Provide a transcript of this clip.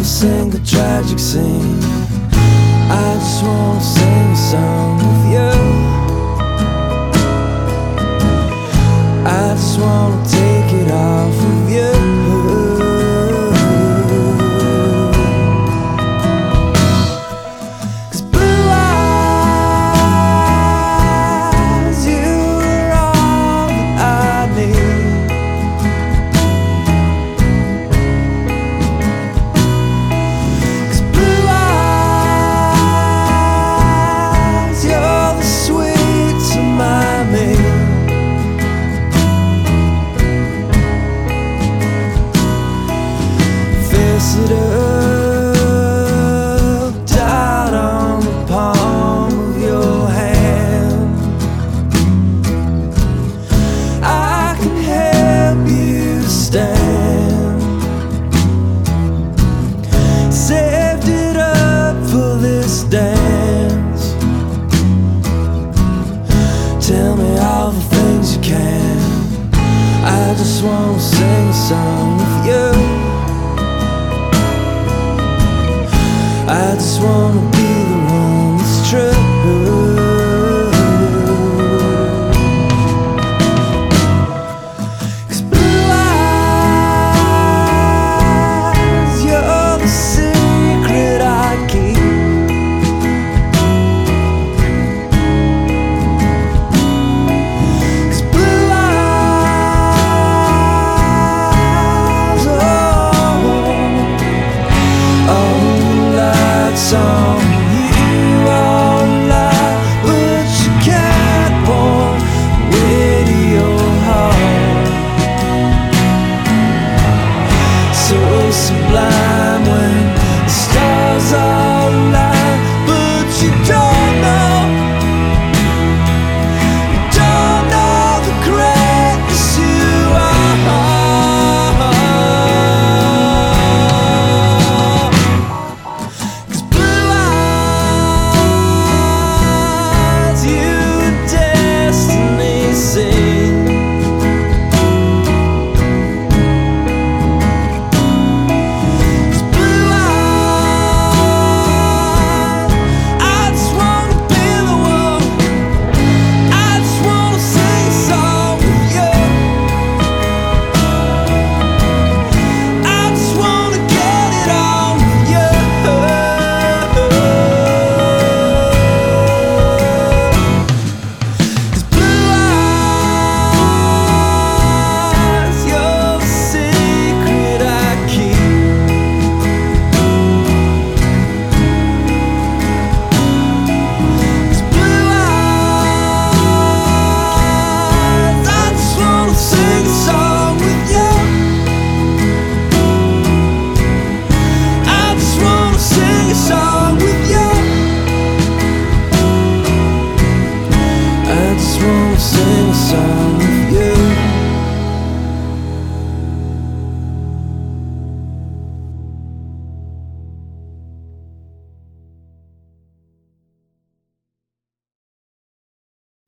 every single tragic scene. I just wanna sing a song with you. dance. Tell me all the things you can. I just wanna sing a song with you. I just wanna.